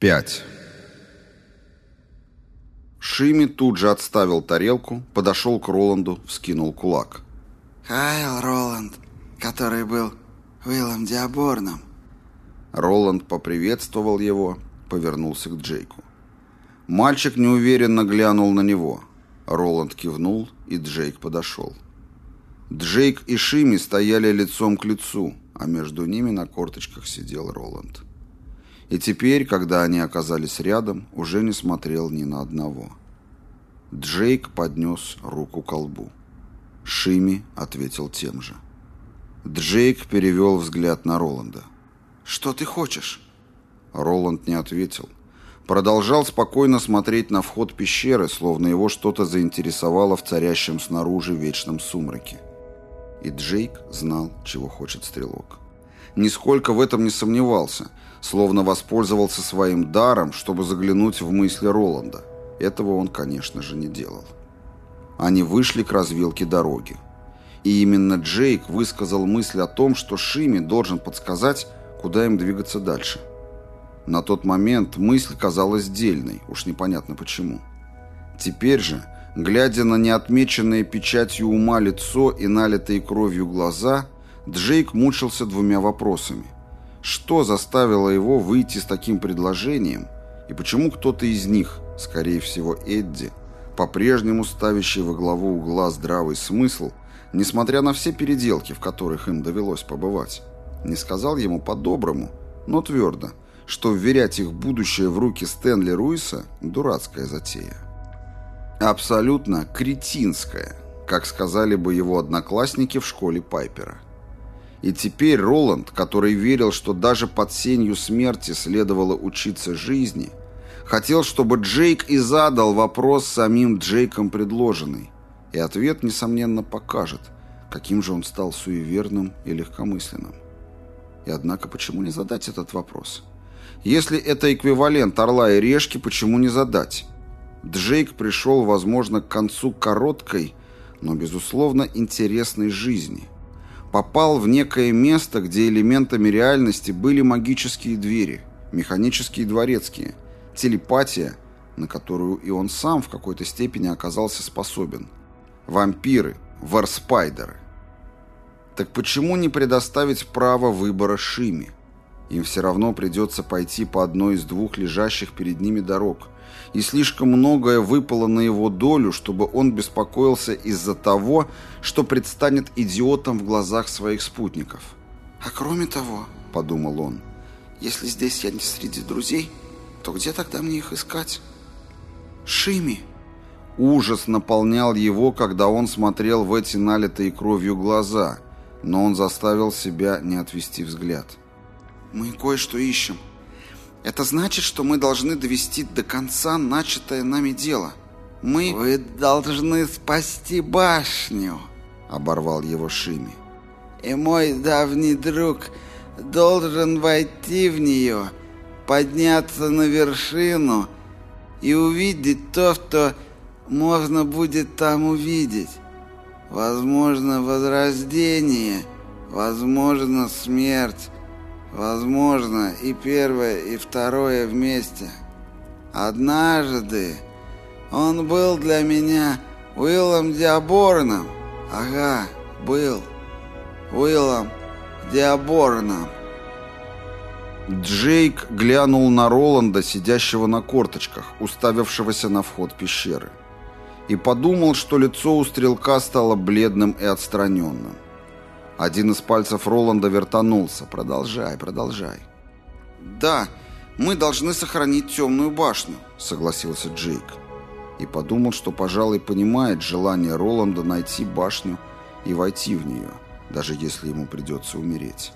5. Шими тут же отставил тарелку, подошел к Роланду, вскинул кулак. «Кайл Роланд, который был Уиллом Диаборном». Роланд поприветствовал его, повернулся к Джейку. Мальчик неуверенно глянул на него. Роланд кивнул, и Джейк подошел. Джейк и Шими стояли лицом к лицу, а между ними на корточках сидел Роланд. И теперь, когда они оказались рядом, уже не смотрел ни на одного. Джейк поднес руку к колбу. Шими ответил тем же. Джейк перевел взгляд на Роланда. «Что ты хочешь?» Роланд не ответил. Продолжал спокойно смотреть на вход пещеры, словно его что-то заинтересовало в царящем снаружи вечном сумраке. И Джейк знал, чего хочет стрелок. Нисколько в этом не сомневался – словно воспользовался своим даром, чтобы заглянуть в мысли Роланда. Этого он, конечно же, не делал. Они вышли к развилке дороги. И именно Джейк высказал мысль о том, что Шими должен подсказать, куда им двигаться дальше. На тот момент мысль казалась дельной, уж непонятно почему. Теперь же, глядя на неотмеченное печатью ума лицо и налитые кровью глаза, Джейк мучился двумя вопросами – что заставило его выйти с таким предложением, и почему кто-то из них, скорее всего Эдди, по-прежнему ставящий во главу угла здравый смысл, несмотря на все переделки, в которых им довелось побывать, не сказал ему по-доброму, но твердо, что вверять их будущее в руки Стэнли Руиса – дурацкая затея. Абсолютно кретинская, как сказали бы его одноклассники в школе Пайпера – и теперь Роланд, который верил, что даже под сенью смерти следовало учиться жизни, хотел, чтобы Джейк и задал вопрос самим Джейком предложенный. И ответ, несомненно, покажет, каким же он стал суеверным и легкомысленным. И однако, почему не задать этот вопрос? Если это эквивалент орла и решки, почему не задать? Джейк пришел, возможно, к концу короткой, но, безусловно, интересной жизни – попал в некое место, где элементами реальности были магические двери, механические дворецкие, телепатия, на которую и он сам в какой-то степени оказался способен, вампиры, варспайдеры. Так почему не предоставить право выбора Шиме? Им все равно придется пойти по одной из двух лежащих перед ними дорог – и слишком многое выпало на его долю, чтобы он беспокоился из-за того, что предстанет идиотом в глазах своих спутников. «А кроме того», — подумал он, — «если здесь я не среди друзей, то где тогда мне их искать?» «Шими!» Ужас наполнял его, когда он смотрел в эти налитые кровью глаза, но он заставил себя не отвести взгляд. «Мы кое-что ищем», это значит, что мы должны довести до конца начатое нами дело. Мы... Вы должны спасти башню, оборвал его Шими. И мой давний друг должен войти в нее, подняться на вершину и увидеть то, что можно будет там увидеть. Возможно, возрождение, возможно, смерть, Возможно, и первое, и второе вместе. Однажды он был для меня Уиллом Диаборном. Ага, был. Уиллом Диаборном. Джейк глянул на Роланда, сидящего на корточках, уставившегося на вход пещеры, и подумал, что лицо у стрелка стало бледным и отстраненным. Один из пальцев Роланда вертанулся. «Продолжай, продолжай». «Да, мы должны сохранить темную башню», — согласился Джейк. И подумал, что, пожалуй, понимает желание Роланда найти башню и войти в нее, даже если ему придется умереть.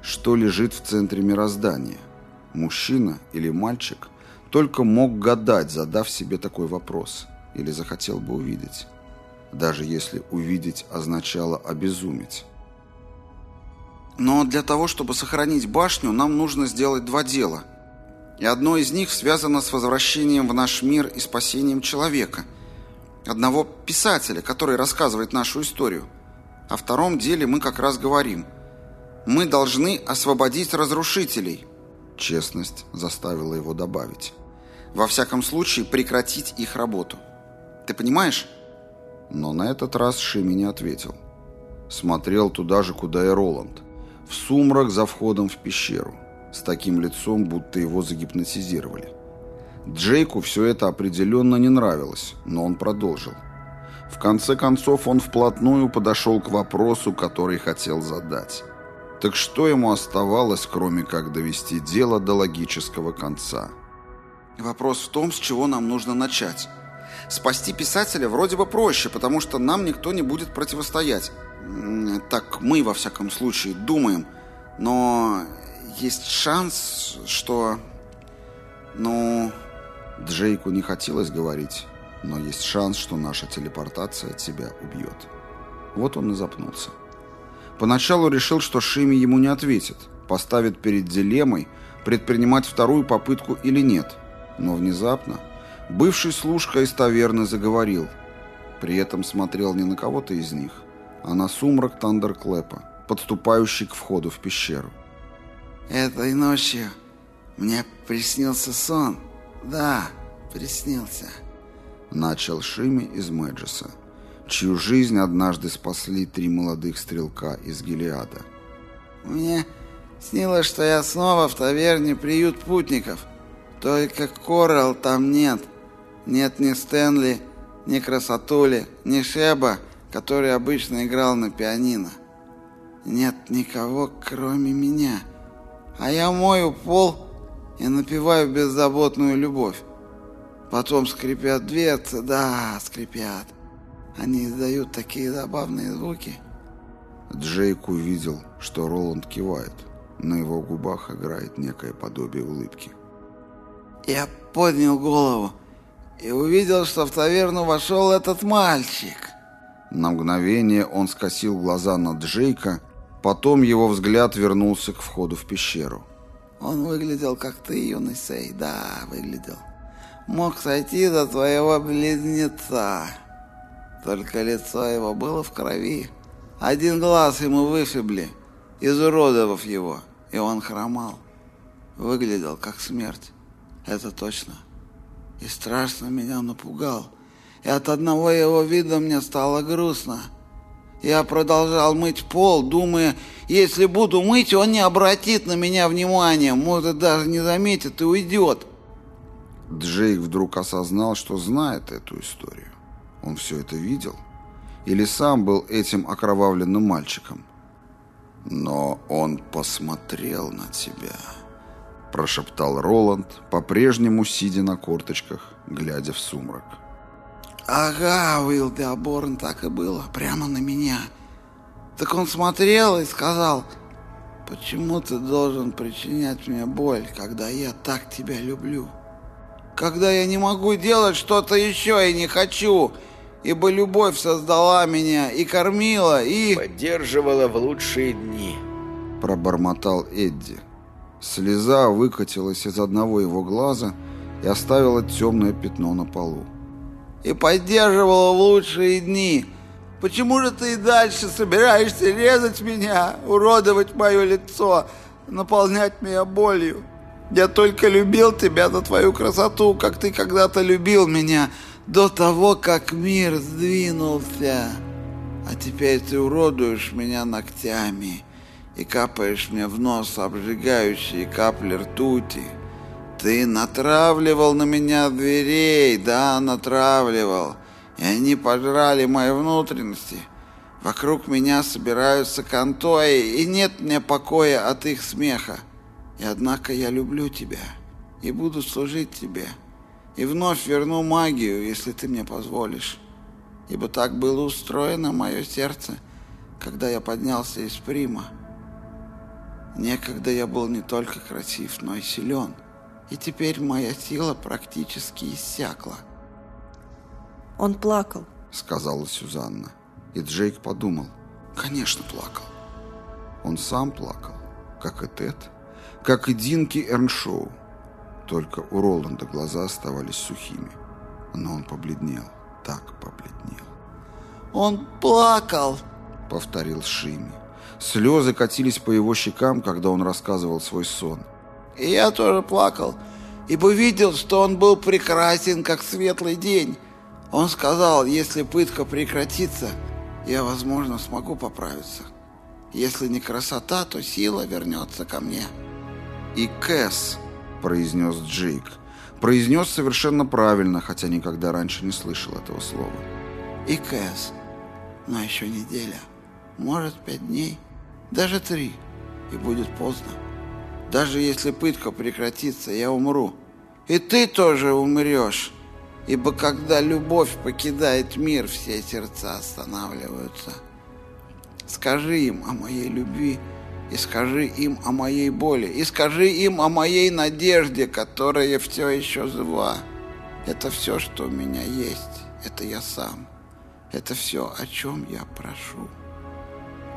Что лежит в центре мироздания? Мужчина или мальчик? Только мог гадать, задав себе такой вопрос. Или захотел бы увидеть. Даже если увидеть означало обезуметь. Но для того, чтобы сохранить башню, нам нужно сделать два дела. И одно из них связано с возвращением в наш мир и спасением человека. Одного писателя, который рассказывает нашу историю. О втором деле мы как раз говорим. Мы должны освободить разрушителей. Честность заставила его добавить. Во всяком случае, прекратить их работу. Ты понимаешь? Но на этот раз Шими не ответил. Смотрел туда же, куда и Роланд. В сумрак за входом в пещеру. С таким лицом, будто его загипнотизировали. Джейку все это определенно не нравилось, но он продолжил. В конце концов он вплотную подошел к вопросу, который хотел задать. Так что ему оставалось, кроме как довести дело до логического конца? Вопрос в том, с чего нам нужно начать. Спасти писателя вроде бы проще, потому что нам никто не будет противостоять. Так мы, во всяком случае, думаем. Но есть шанс, что... Ну... Джейку не хотелось говорить, но есть шанс, что наша телепортация тебя убьет. Вот он и запнулся. Поначалу решил, что Шими ему не ответит, поставит перед дилеммой, предпринимать вторую попытку или нет. Но внезапно бывший служка из таверны заговорил. При этом смотрел не на кого-то из них, а на сумрак Тандерклэпа, подступающий к входу в пещеру. «Этой ночью мне приснился сон», «Да, приснился», — начал Шими из Мэджиса, чью жизнь однажды спасли три молодых стрелка из Гелиада. «Мне снилось, что я снова в таверне приют путников. Только Коралл там нет. Нет ни Стэнли, ни Красотули, ни Шеба, который обычно играл на пианино. Нет никого, кроме меня. А я мою пол и напеваю беззаботную любовь. Потом скрипят дверцы, да, скрипят. Они издают такие забавные звуки. Джейк увидел, что Роланд кивает. На его губах играет некое подобие улыбки. Я поднял голову и увидел, что в таверну вошел этот мальчик. На мгновение он скосил глаза на Джейка, потом его взгляд вернулся к входу в пещеру. Он выглядел, как ты, юный Сей. Да, выглядел. Мог сойти за твоего близнеца. Только лицо его было в крови. Один глаз ему вышибли, изуродовав его, и он хромал. Выглядел, как смерть. Это точно. И страшно меня напугал. И от одного его вида мне стало грустно. Я продолжал мыть пол, думая, если буду мыть, он не обратит на меня внимания, может, даже не заметит и уйдет. Джейк вдруг осознал, что знает эту историю. Он все это видел? Или сам был этим окровавленным мальчиком? Но он посмотрел на тебя, прошептал Роланд, по-прежнему сидя на корточках, глядя в сумрак. Ага, Уилл Деоборн, так и было, прямо на меня. Так он смотрел и сказал, почему ты должен причинять мне боль, когда я так тебя люблю? Когда я не могу делать что-то еще и не хочу, ибо любовь создала меня и кормила, и... Поддерживала в лучшие дни. Пробормотал Эдди. Слеза выкатилась из одного его глаза и оставила темное пятно на полу и поддерживала в лучшие дни. Почему же ты и дальше собираешься резать меня, уродовать мое лицо, наполнять меня болью? Я только любил тебя за твою красоту, как ты когда-то любил меня, до того, как мир сдвинулся. А теперь ты уродуешь меня ногтями и капаешь мне в нос обжигающие капли ртути. Ты натравливал на меня дверей, да, натравливал. И они пожрали мои внутренности. Вокруг меня собираются контои, и нет мне покоя от их смеха. И однако я люблю тебя и буду служить тебе. И вновь верну магию, если ты мне позволишь. Ибо так было устроено мое сердце, когда я поднялся из прима. Некогда я был не только красив, но и силен и теперь моя сила практически иссякла. Он плакал, сказала Сюзанна. И Джейк подумал, конечно, плакал. Он сам плакал, как и Тед, как и Динки Эрншоу. Только у Роланда глаза оставались сухими. Но он побледнел, так побледнел. «Он плакал!» — повторил Шими. Слезы катились по его щекам, когда он рассказывал свой сон. И я тоже плакал, ибо видел, что он был прекрасен, как светлый день. Он сказал, если пытка прекратится, я, возможно, смогу поправиться. Если не красота, то сила вернется ко мне. «И Кэс», — произнес Джейк. Произнес совершенно правильно, хотя никогда раньше не слышал этого слова. «И Кэс. Но еще неделя. Может, пять дней. Даже три. И будет поздно. Даже если пытка прекратится, я умру. И ты тоже умрешь. Ибо когда любовь покидает мир, все сердца останавливаются». Скажи им о моей любви, и скажи им о моей боли, и скажи им о моей надежде, которая все еще жива. Это все, что у меня есть, это я сам. Это все, о чем я прошу.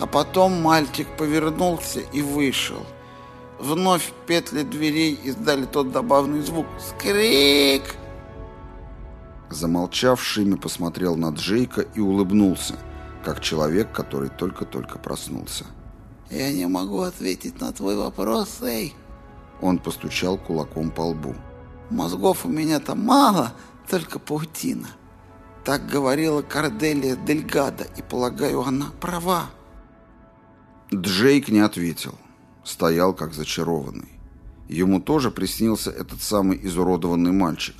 А потом мальчик повернулся и вышел. Вновь петли дверей издали тот добавный звук «Скрик!». Замолчавшими посмотрел на Джейка и улыбнулся – как человек, который только-только проснулся. «Я не могу ответить на твой вопрос, эй!» Он постучал кулаком по лбу. «Мозгов у меня-то мало, только паутина. Так говорила Карделия Дельгада, и, полагаю, она права». Джейк не ответил. Стоял как зачарованный. Ему тоже приснился этот самый изуродованный мальчик.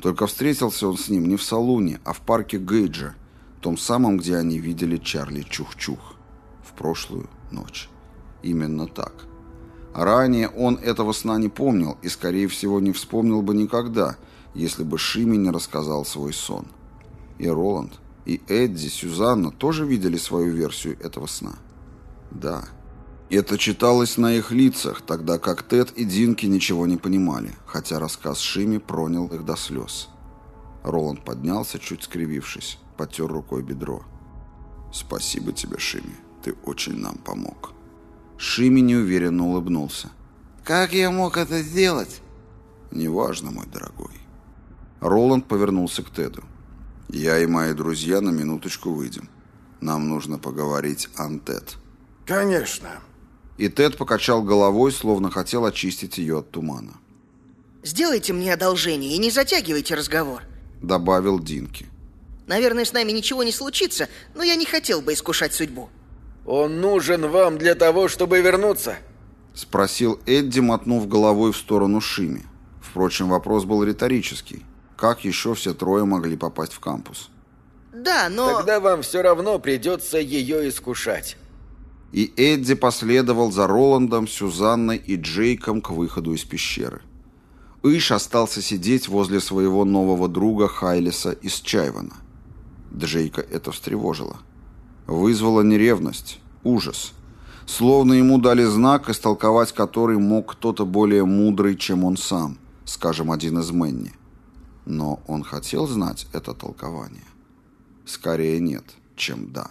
Только встретился он с ним не в салуне, а в парке Гейджа, том самом, где они видели Чарли Чух-Чух в прошлую ночь. Именно так. Ранее он этого сна не помнил и, скорее всего, не вспомнил бы никогда, если бы Шими не рассказал свой сон. И Роланд, и Эдди, Сюзанна тоже видели свою версию этого сна. Да. Это читалось на их лицах, тогда как Тед и Динки ничего не понимали, хотя рассказ Шими пронял их до слез. Роланд поднялся, чуть скривившись потер рукой бедро. «Спасибо тебе, Шими. Ты очень нам помог». Шими неуверенно улыбнулся. «Как я мог это сделать?» «Неважно, мой дорогой». Роланд повернулся к Теду. «Я и мои друзья на минуточку выйдем. Нам нужно поговорить антет». «Конечно». И Тед покачал головой, словно хотел очистить ее от тумана. «Сделайте мне одолжение и не затягивайте разговор», — добавил Динки. Наверное, с нами ничего не случится, но я не хотел бы искушать судьбу. Он нужен вам для того, чтобы вернуться? Спросил Эдди, мотнув головой в сторону Шими. Впрочем, вопрос был риторический. Как еще все трое могли попасть в кампус? Да, но... Тогда вам все равно придется ее искушать. И Эдди последовал за Роландом, Сюзанной и Джейком к выходу из пещеры. Иш остался сидеть возле своего нового друга Хайлиса из Чайвана. Джейка это встревожило. Вызвало не ревность, ужас. Словно ему дали знак, истолковать который мог кто-то более мудрый, чем он сам, скажем, один из Мэнни. Но он хотел знать это толкование? Скорее нет, чем да.